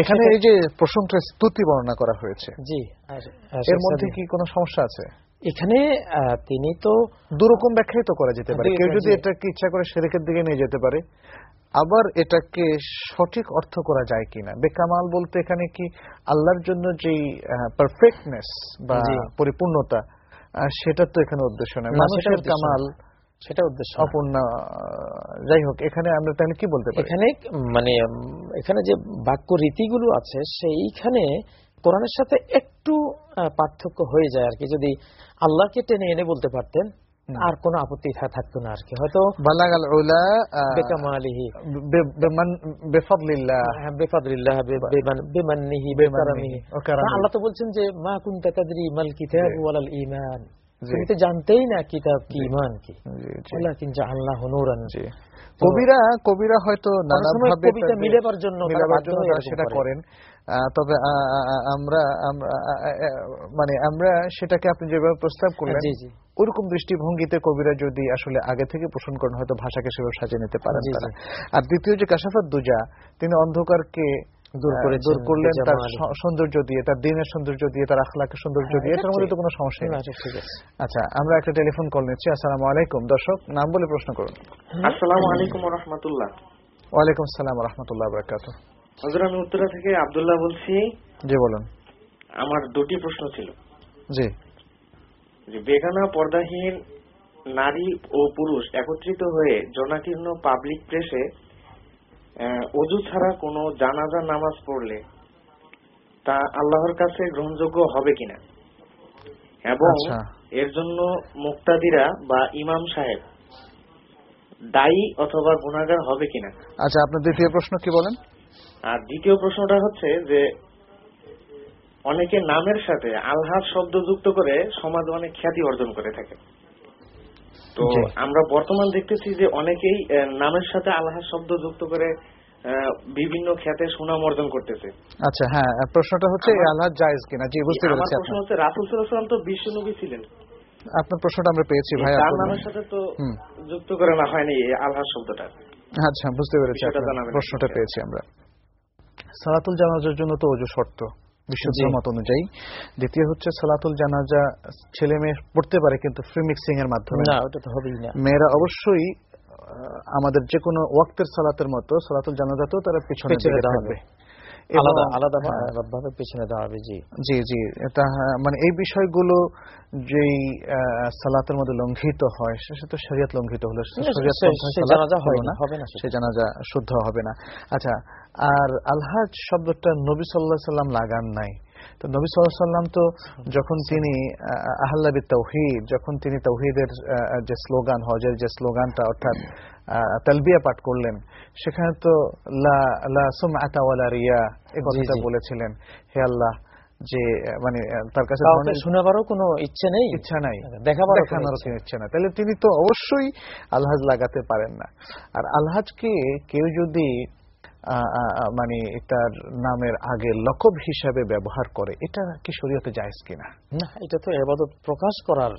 এখানে এই যে প্রশংসা স্তুতি বর্ণনা করা হয়েছে জি এর মধ্যে কি কোনো সমস্যা আছে? এখানে তিনি তো দুরকম ব্যাখ্যাই তো করা যেতে পারে। কেউ যদি। এটাকে ইচ্ছা করে সেরেকের দিকে নিয়ে যেতে পারে। আবার এটাকে সঠিক অর্থ করা যায় কিনা? বেকামাল বলতে এখানে কি আল্লাহর জন্য যেই পারফেক্টনেস বা পরিপূর্ণতা সেটা তো এখানে উদ্দেশ্য নয়। মানুষের কামাল সেটা উদ্দেশ্য অপূর্ণ যাই হোক এখানে আমরা তাহলে কি বলতে পারি? এখানে মানে এখানে যে বাক্য রীতিগুলো আছে সেইখানে কোরআনের সাথে একটু পার্থক্য হয়ে যায় আর কি। যদি আল্লাহকে টেনে এনে বলতে পারতেন। আর কোনো আপত্তি থাকতো না আর কি হয়তো বালাগাল উলা বেকামালিহি। বেমান- বেফাদলিল্লাহ। হ্যাঁ, বেফাদলিল্লাহ বেমান- বেমান্নিহি বেকারামিহি। আল্লাহ তো বলছেন যে মা কুনতা তাদরি মাল কিতাব। ওয়ালাল ঈমান। তুমি তো জানতেই না কিতাব কি ইমান কি। ওয়ালাকিন জাআলনাহু নূরান। জি। কবিরা কবিরা হয়তো নানা ভাবে কবিতা মিলাবার জন্য হয়ে সেটা করেন। তবে আমরা মানে আমরা সেটাকে আপনি যেভাবে প্রস্তাব করলেন জি, জি। ওরকম দৃষ্টিভঙ্গিতে কবিরা যদি আসলে আগে থেকে পোষণ করেন হয়তো ভাষাকে সেভাবে সাজিয়ে নিতে পারেন তারা। আর দ্বিতীয় যে কাশাফাত দুজা তিনি অন্ধকারকে দূর করলেন তার সৌন্দর্য দিয়ে তার দিনের সৌন্দর্য দিয়ে তার আখলাকের সৌন্দর্য হ্যাঁ, দিয়ে এটার মধ্যে তো কোনো সমস্যা নেই। আচ্ছা আমরা একটা টেলিফোন কল নিচ্ছি। আসসালামু আলাইকুম। দর্শক নাম বলে প্রশ্ন করুন। আসসালামু আলাইকুম রহমতুল্লাহ ওয়ালাইকুম আসসালাম রহমতুল্লাহ বরকাত হজর আমি উত্তরা থেকে আব্দুল্লাহ বলছি। জি বলুন। আমার দুটি প্রশ্ন ছিল। জি। যে বেগানা পর্দাহীন নারী ও পুরুষ একত্রিত হয়ে জনাকীর্ণ পাবলিক প্লেসে অজু ছাড়া কোনো জানাজা নামাজ পড়লে তা আল্লাহর কাছে গ্রহণযোগ্য হবে কিনা? এবং আচ্ছা। এর জন্য মুক্তাদিরা বা ইমাম সাহেব দায়ী অথবা গুণাগার হবে কিনা? আচ্ছা আপনার দ্বিতীয় প্রশ্ন কি বলেন? আর দ্বিতীয় প্রশ্নটা হচ্ছে যে অনেকে নামের সাথে আলহাজ শব্দ যুক্ত করে সমাজে অনেক খ্যাতি অর্জন করে থাকে। তো আমরা বর্তমান দেখতেছি যে অনেকেই নামের সাথে আলহাজ শব্দ যুক্ত করে বিভিন্ন খ্যাতে সুনাম অর্জন করতেছে। আচ্ছা হ্যাঁ প্রশ্নটা হচ্ছে আমার- আল্লাহ জায়েজ কিনা? জি বুঝতে আমার পেরেছি প্রশ্ন আপনার। হচ্ছে রাসুল সাল্লাম তো বিশ্ব নবী ছিলেন। আপনার প্রশ্নটা আমরা পেয়েছি ভাই আপনার- নামের সাথে তো যুক্ত করে না হয়নি এই আলহাজ শব্দটা। আচ্ছা বুঝতে পেরেছি প্রশ্নটা পেয়েছি আমরা। সালাতুল জানাজার জন্য তো অজু শর্ত। বিশুদ্ধ। মত অনুযায়ী দ্বিতীয় হচ্ছে সালাতুল জানাজা ছেলে মেয়ে পড়তে পারে কিন্তু ফ্রি মিক্সিং এর মাধ্যমে না। ওটা তো হবেই না মেয়েরা অবশ্যই আমাদের যে কোনো ওয়াক্তের সালাতের মতো সালাতুল জানাজাতেও তারা পিছনে পেছনে দিকে দেওয়া থাকবে হবে। এবং- আলাদা আলাদা। ভাবে পেছনে দেওয়া জি জি জি এটা মানে এই বিষয়গুলো যেই আহ, সালাতের মধ্যে লঙ্ঘিত হয় সে তো শরীয়ত লঙ্ঘিত হলো শরীয়ত জানাজা হয় না, হবে না সে জানাজা শুদ্ধ হবে না আচ্ছা আর আলহাজ শব্দটা নবী সাল্লাহ সাল্লাম লাগান নাই। তো নবী সাল্লাহ সাল্লাম তো যখন তিনি আহ্লাবি তৌহিদ যখন তিনি তৌহিদের যে স্লোগান হজের যে স্লোগানটা অর্থাৎ তালবিয়া পাঠ করলেন সেখানে তো লা লা সুমআতা ওয়ালা রিয়া এই কথাটা বলেছিলেন হে আল্লাহ যে মানে তার কাছে শোনাবারও কোনো ইচ্ছে নেই? ইচ্ছা নাই। দেখাবারও কোনো দেখানোর ইচ্ছা কোনো ইচ্ছা নাই। তাহলে তিনি তো অবশ্যই আলহাজ লাগাতে পারেন না। আর আলহাজকে কেউ যদি মানে তার নামের আগে লকব হিসাবে ব্যবহার করে এটা কি শরীয়তে জায়েজ কিনা না এটা তো এবাদত প্রকাশ করার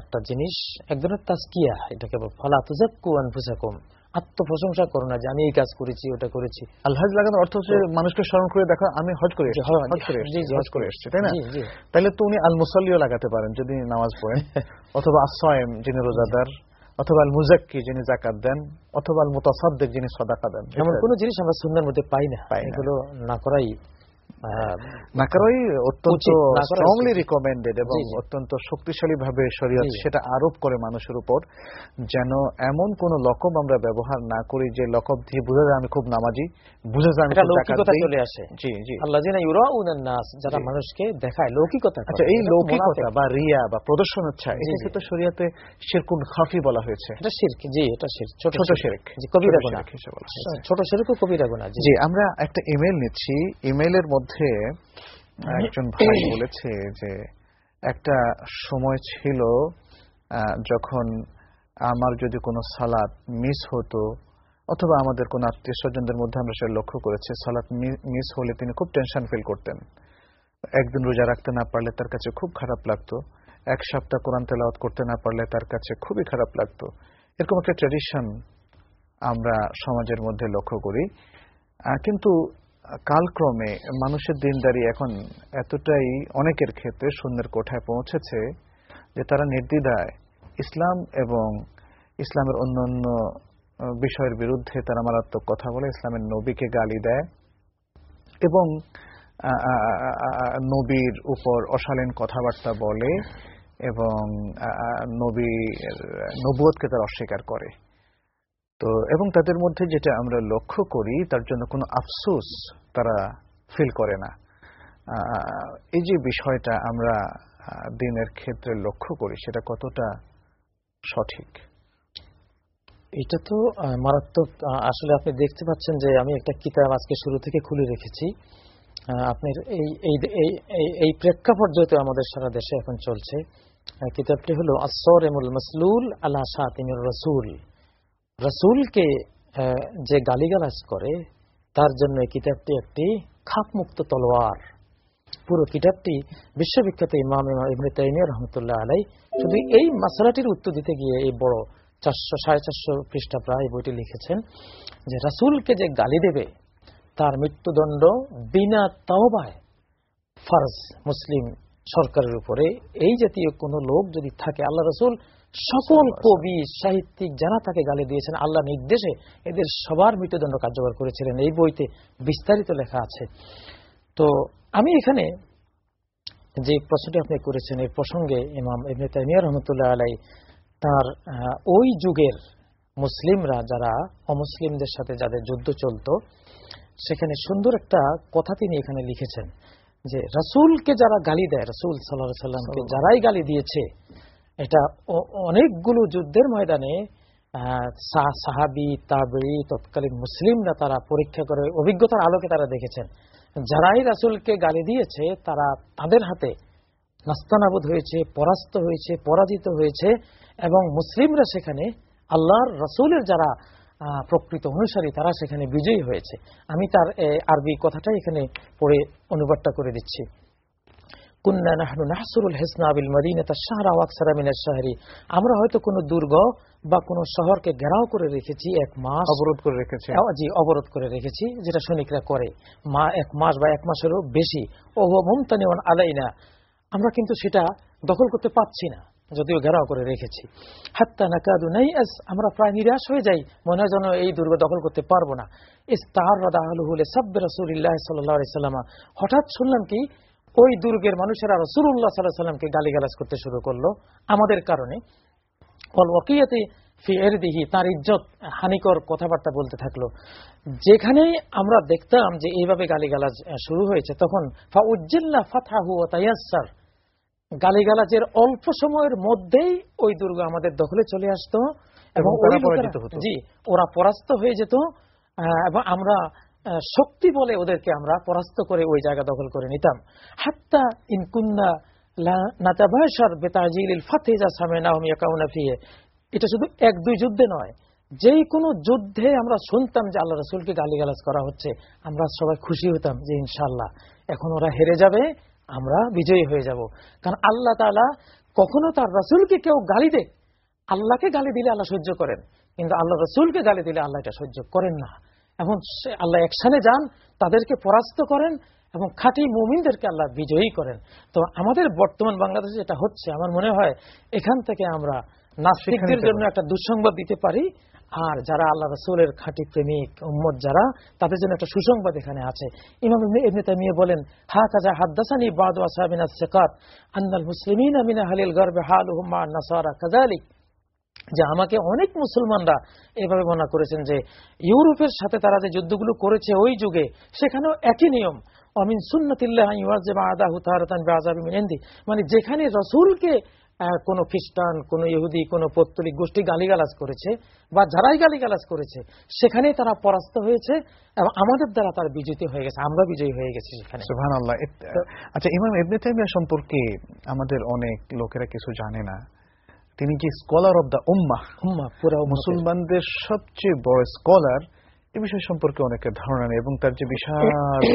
একটা জিনিস এক ধরনের তাস্কিয়া এটাকে বলে। ফালা তুজাক্কু আনফুসাকুম আত্মপ্রশংসা করো না যে আমি এই কাজ করেছি ওটা করেছি আলহাজ লাগানোর অর্থ হচ্ছে মানুষকে স্মরণ করে দেখা আমি হজ করে এসেছি হজ, করে এসেছি হজ করে এসেছি তাই না। তাহলে তো উনি আল মুসাল্লিও লাগাতে পারেন যদি নামাজ পড়েন অথবা আসয়েম যিনি রোজাদার অথবা আল মুজাক্কি যিনি জাকাত দেন অথবা আল মুতাসাদ্দিক যিনি সদাকা দেন। এমন কোনো জিনিস আমরা সুন্দর মধ্যে পাই না। পাই এগুলো না করাই নাকারই অত্যন্ত স্ট্রংলি রিকমেন্ডেড এবং। অত্যন্ত শক্তিশালী ভাবে শরীয়ত সেটা আরোপ করে মানুষের উপর যেন এমন কোন লকব আমরা ব্যবহার না করি যে লকব দিয়ে বোঝা যায় আমি খুব নামাজি বোঝা যায় আমি এটা লৌকিকতা চলে আসে। জি জি। আল্লাহ জিনা ইউরাউনান নাস যারা মানুষকে দেখায় লৌকিকতা আচ্ছা এই লৌকিকতা বা রিয়া বা প্রদর্শন ইচ্ছা এটাকে তো শরীয়তে শিরকুন খাফি বলা হয়েছে। এটা শিরক জি এটা শিরক ছোট ছোট শিরক। জি কবিরা ছোট গুনাহ শিরক হিসেবে ছোট শিরকও কবিরা গুনাহ জি। আমরা একটা ইমেল নিচ্ছি। ইমেলের মধ্যে একজন ভাই বলেছে যে একটা সময় ছিল যখন আমার যদি কোনো সালাত মিস হতো অথবা আমাদের কোন আত্মীয় স্বজনদের মধ্যে আমরা সেটা লক্ষ্য করেছি সালাত মিস হলে তিনি খুব টেনশন ফিল করতেন। একদিন রোজা রাখতে না পারলে তার কাছে খুব খারাপ লাগতো। এক সপ্তাহ কোরআন তেলাওয়াত করতে না পারলে তার কাছে খুবই খারাপ লাগতো। এরকম একটা ট্রেডিশন আমরা সমাজের মধ্যে লক্ষ্য করি। কিন্তু কালক্রমে মানুষের দিনদারি এখন এতটাই অনেকের ক্ষেত্রে শূন্যের কোঠায় পৌঁছেছে যে তারা নির্দ্বিধায় ইসলাম এবং ইসলামের অন্য অন্য বিষয়ের বিরুদ্ধে তারা মারাত্মক কথা বলে ইসলামের নবীকে গালি দেয় এবং নবীর উপর অশালীন কথাবার্তা বলে এবং নবীর নবুয়তকে তারা অস্বীকার করে। তো, এবং তাদের মধ্যে যেটা আমরা লক্ষ্য করি, তার জন্য কোনো আফসোস তারা ফিল করে না। এই যে বিষয়টা আমরা দিনের ক্ষেত্রে লক্ষ্য করি, সেটা কতটা সঠিক? এটা তো মারাত্মক আসলে আপনি দেখতে পাচ্ছেন যে আমি একটা কিতাব আজকে শুরু থেকে খুলে রেখেছি। আপনার এই এই এই প্রেক্ষাপট যেহেতু আমাদের সারা দেশে এখন চলছে কিতাবটি হলো আসর এমুল মাসলুল আল্লাহ সাতিমুর রসুল রসুলকে যে গালিগালাজ করে, তার জন্য এই কিতাবটি একটি খাপমুক্ত তলোয়ার। পুরো কিতাবটি বিশ্ববিখ্যাত ইমাম তাইমিয়া রহমতুল্লাহ আলাই শুধু এই মাসালাটির উত্তর দিতে গিয়ে এই বড় চারশো, সাড়ে চারশো পৃষ্ঠা প্রায় বইটি লিখেছেন যে রাসূলকে যে গালি দেবে, তার মৃত্যুদণ্ড বিনা তাওবায় ফরজ মুসলিম সরকারের উপরে। এই জাতীয় কোনো লোক যদি থাকে, আল্লাহ রসুল সকল কবি সাহিত্যিক যারা তাকে গালি দিয়েছেন আল্লাহ নির্দেশে এদের সবার মৃত্যুদণ্ড কার্যকর করেছিলেন। এই বইতে বিস্তারিত লেখা আছে। তো আমি এখানে যে প্রশ্নটি আপনি করেছেন এই প্রসঙ্গে ইমাম ইবনে তাইমিয়া রহমতুল্লাহ আলাই তার ওই যুগের মুসলিমরা যারা অমুসলিমদের সাথে যাদের যুদ্ধ চলতো সেখানে সুন্দর একটা কথা তিনি এখানে লিখেছেন যে রাসূলকে যারা গালি দেয় রাসূল সাল্লাহ সাল্লামকে যারাই গালি দিয়েছে এটা অনেকগুলো যুদ্ধের ময়দানে সাহাবি তাবরি তৎকালীন মুসলিমরা তারা পরীক্ষা করে অভিজ্ঞতার আলোকে তারা দেখেছেন। যারাই রাসূলকে গালি দিয়েছে, তারা তাদের হাতে নাস্তানাবুদ হয়েছে, পরাস্ত হয়েছে, পরাজিত হয়েছে এবং মুসলিমরা সেখানে আল্লাহর রসুলের যারা প্রকৃত অনুসারী, তারা সেখানে বিজয়ী হয়েছে। আমি তার আরবি কথাটাই এখানে পড়ে অনুবাদটা করে দিচ্ছি। কুন্না নাহনু নাহসুরুল হিসনা বিল মদিনাতা শাহরা ওয়াকসারা মিনাশ শাহরি। আমরা হয়তো কোনো দুর্গ বা কোনো শহরকে ঘেরাও করে রেখেছি এক মাস। অবরোধ করে রেখেছি। জি অবরোধ করে রেখেছি যেটা সৈনিকরা করে। মা এক মাস বা এক মাসেরও বেশি। ও মুমতানিওয়ান আলাইনা। আমরা কিন্তু সেটা দখল করতে পারছি না যদিও ঘেরাও করে রেখেছি। হাত্তা নাকাদু নাই আস আমরা প্রায় নিরাশ হয়ে যাই মনে হয় যেন এই দুর্গ দখল করতে পারব না। ইস তাহার রাদাহলে সাব্বে রসুল্লাহ সাল্লাম। হঠাৎ শুনলাম কি ওই দুর্গের মানুষেরা রসুল্লাহ সাল্লাহ সাল্লামকে গালিগালাজ করতে শুরু করল। আমাদের কারণে। ওয়াকিয়াতে ফি এরদিহি তার ইজ্জত হানিকর কথাবার্তা বলতে থাকল। যেখানেই আমরা দেখতাম যে এইভাবে গালিগালাজ শুরু হয়েছে তখন ফা উজ্জিল্লা ফাতাহু ও তাইয়াসার গালিগালাজের অল্প সময়ের মধ্যেই ওই দুর্গ আমাদের দখলে চলে আসতো এবং লোকেরা- পরাজিত হতো। জি ওরা পরাস্ত হয়ে যেত এবং আমরা শক্তি বলে ওদেরকে আমরা পরাস্ত করে ওই জায়গা দখল করে নিতাম। হাত্তা ইনকুন্না এটা শুধু এক, দুই যুদ্ধে নয়, যেই কোনো যুদ্ধে আমরা শুনতাম যে আল্লাহ রসুলকে গালিগালাজ করা হচ্ছে, আমরা সবাই খুশি হতাম যে ইনশাল্লাহ এখন ওরা হেরে যাবে, আমরা বিজয়ী হয়ে যাব। কারণ আল্লাহ তাআলা কখনো তার রসুলকে কেউ গালি দেয়। আল্লাহকে গালি দিলে আল্লাহ সহ্য করেন, কিন্তু আল্লাহ রসুলকে গালি দিলে আল্লাহ এটা সহ্য করেন না। সে- আল্লাহ একসানে যান তাদেরকে পরাস্ত করেন এবং খাঁটি মুমিনদেরকে আল্লাহ বিজয়ী করেন। তো আমাদের বর্তমান বাংলাদেশে যেটা হচ্ছে আমার মনে হয় এখান থেকে আমরা নাস্তিকদের জন্য একটা দুঃসংবাদ দিতে পারি। আর যারা আল্লাহ রসুলের খাঁটি প্রেমিক উম্মত যারা তাদের জন্য একটা সুসংবাদ এখানে আছে। ইমাম ইবনে ইবনে তাইমিয়া বলেন হা কাজা হাদ্দাসানি বাদ ওয়াসাবিনা সিকাত আন্নাল মুসলিমিন মিন আহলিল গরবে হালুহুম মা নাসারা কাযালিক। যে আমাকে অনেক মুসলমানরা এভাবে মনে করেছেন যে ইউরোপের সাথে তারা যে যুদ্ধগুলো করেছে ওই যুগে সেখানেও একই নিয়ম। অমিন সুন্নতিল্লাহ মানে যেখানে রসুলকে কোনো খ্রিস্টান কোনো ইহুদি কোনো পত্তলিক গোষ্ঠী গালিগালাজ করেছে বা যারাই গালিগালাজ করেছে সেখানেই তারা পরাস্ত হয়েছে এবং আমাদের দ্বারা তার বিজয়ী হয়ে গেছে। আমরা বিজয়ী হয়ে গেছি সেখানে। আল্লাহ আচ্ছা ইমাম ইবনে তাইমিয়া সম্পর্কে আমাদের অনেক লোকেরা কিছু জানে না। তিনি যে স্কলার অব দ্য উম্মাহ উম্মাহ, পুরা মুসলমানদের সবচেয়ে বড় স্কলার এ বিষয় সম্পর্কে অনেকের ধারণা নেই এবং তার যে বিশাল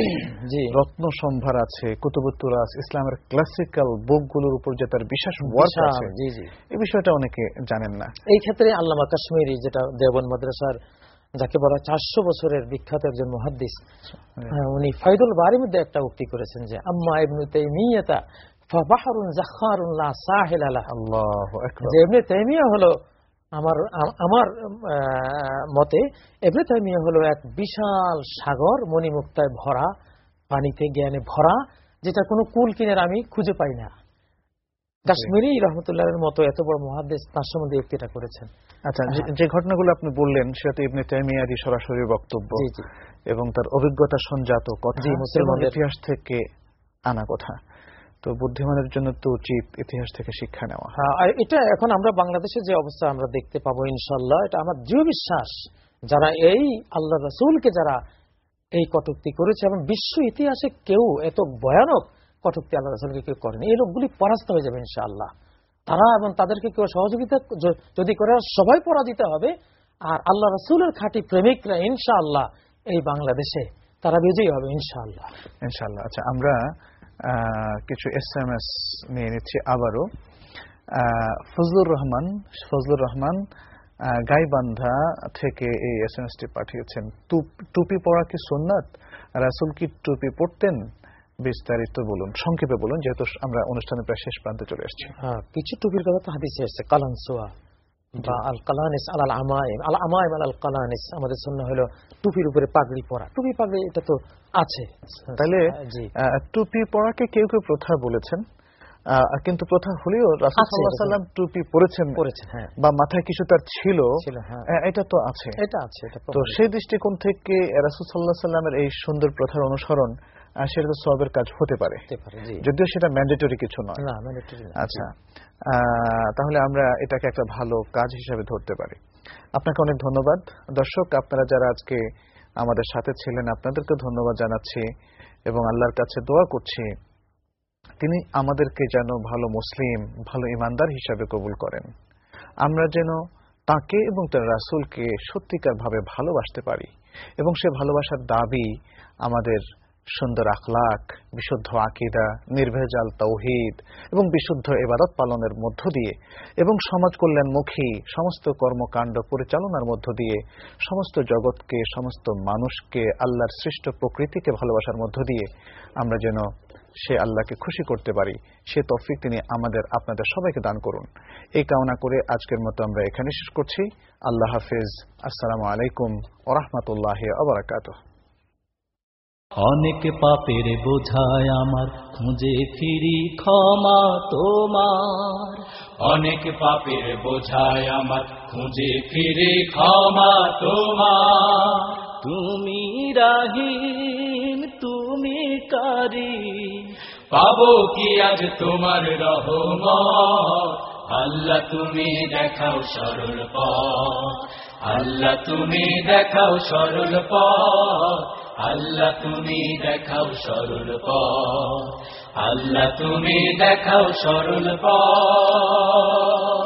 রত্ন সম্ভার আছে কুতুবুত্তুরাস ইসলামের ক্লাসিক্যাল বুকগুলোর উপর যে তার বিশেষ ওয়ার্ক আছে জি জি। এই বিষয়টা অনেকে জানেন না। এই ক্ষেত্রে আল্লামা কাশ্মীরি যেটা দেওবন মাদ্রাসার যাকে বলা চারশো বছরের বিখ্যাত একজন মহাদ্দিস হ্যাঁ, উনি ফাইদুল বাড়ির মধ্যে একটা উক্তি করেছেন যে আম্মা ইবনু তাইমিয়াতা ফাবাহরুন জাখারুন লা সাহিল আলাহ আল্লাহু আকবার যে তাইমিয়া হলো আমার আমার মতে তাইমিয়া হলো এক বিশাল সাগর মণিমুক্তায় ভরা পানিতে জ্ঞানে ভরা যেটা কোনো কুল কিনের আমি খুঁজে পাই না। কাশ্মীরি রহমতুল্লাহের মতো এত বড় মহাদেশ তার সম্বন্ধে উক্তিটা করেছেন। আচ্ছা যে- যে ঘটনাগুলো আপনি বললেন সেটা তো ইবনে তাইমিয়ারই সরাসরি বক্তব্য এবং তার অভিজ্ঞতা সঞ্জাত কথা মুসলমানদের- ইতিহাস থেকে আনা কথা। তো বুদ্ধিমানের জন্য তো উচিত ইতিহাস থেকে শিক্ষা নেওয়া। হ্যাঁ আর এটা এখন আমরা বাংলাদেশে যে অবস্থা আমরা দেখতে পাবো ইনশাল্লাহ এটা আমার দৃঢ় বিশ্বাস। যারা এই আল্লাহ রসুলকে যারা এই কটুক্তি করেছে এবং বিশ্ব ইতিহাসে কেউ এত ভয়ানক কটুক্তি আল্লাহ রসুলকে কেউ করেনি এই লোকগুলি পরাস্ত হয়ে যাবে ইনশাআল্লাহ। তারা এবং তাদেরকে কেউ সহযোগিতা যদি করে সবাই পরাজিত হবে। আর আল্লাহ রসুলের খাঁটি প্রেমিকরা ইনশাআল্লাহ এই বাংলাদেশে তারা বিজয়ী হবে ইনশাআল্লাহ। ইনশাল্লাহ আচ্ছা আমরা কিছু এস এম এস নিয়ে নিচ্ছি আবারও। ফজলুর রহমান ফজলুর রহমান গাইবান্ধা থেকে এই এস এম টি পাঠিয়েছেন। টুপ- পরা কি সুন্নাত? রাসুল কি টুপি পড়তেন বিস্তারিত বলুন, সংক্ষেপে বলুন, যেহেতু আমরা অনুষ্ঠানের প্রায় শেষ প্রান্তে চলে আসছি। হ্যাঁ কিছু টুপির কথা তো হাদিসে এসেছে কালানসোয়া বা আল কালানিস আল আমাইম আল আমাইম আল কালানিস। আমাদের হলো টুপির উপরে পাগড়ি পরা। টুপি পাগড়ি এটা তো আছে। তাহলে টুপি পরাকে কেউ কেউ প্রথা বলেছেন। কিন্তু প্রথা হলেও রাসুল আছে, সাল্লাহ সাল্লাম টুপি পরেছেন। হ্যাঁ। বা মাথায় কিছু তার ছিল। হ্যাঁ। এটা তো আছে। এটা আছে তো সেই দৃষ্টিকোণ থেকে রাসুল সাল্লাহ সাল্লামের এই সুন্দর প্রথার অনুসরণ সেটা তো সবের কাজ হতে পারে। যদিও সেটা ম্যান্ডেটরি কিছু নয়। না আচ্ছা। তাহলে আমরা এটাকে একটা ভালো কাজ হিসাবে ধরতে পারি। আপনাকে অনেক ধন্যবাদ। দর্শক, আপনারা যারা আজকে আমাদের সাথে ছিলেন, আপনাদেরকে ধন্যবাদ জানাচ্ছি এবং আল্লাহর কাছে দোয়া করছি। তিনি আমাদেরকে যেন ভালো মুসলিম, ভালো ইমানদার হিসাবে কবুল করেন। আমরা যেন তাকে এবং তার রাসূলকে সত্যিকার ভাবে ভালোবাসতে পারি এবং সে ভালোবাসার দাবি আমাদের সুন্দর আখলাক, বিশুদ্ধ আকিদা, নির্ভেজাল তৌহিদ এবং বিশুদ্ধ ইবাদত পালনের মধ্য দিয়ে এবং সমাজ কল্যাণমুখী সমস্ত কর্মকাণ্ড পরিচালনার মধ্য দিয়ে সমস্ত জগৎকে, সমস্ত মানুষকে আল্লাহর সৃষ্ট প্রকৃতিকে ভালোবাসার মধ্য দিয়ে আমরা যেন সে আল্লাহকে খুশি করতে পারি, সে তৌফিক তিনি আমাদের, আপনাদের সবাইকে দান করুন। এই কামনা করে আজকের মতো আমরা এখানে শেষ করছি। আল্লাহ হাফিজ। আসসালামু আলাইকুম ওরহমতুল্লাহ আবরাকাতুহ অনেক পাপের বোঝায় আমার, খুঁজে ফিরি ক্ষমা তোমার। অনেক পাপের বোঝায় আমার, খুঁজে ফিরি ক্ষমা তোমার। তুমি রাহিম, তুমি কারি, পাবো কি আজ তোমার রহমত? আল্লাহ তুমি দেখাও সরল পথ, আল্লাহ তুমি দেখাও সরল পথ। আল্লাহ তুমি দেখাও সরল প আল্লাহ তুমি দেখাও সরল পথ।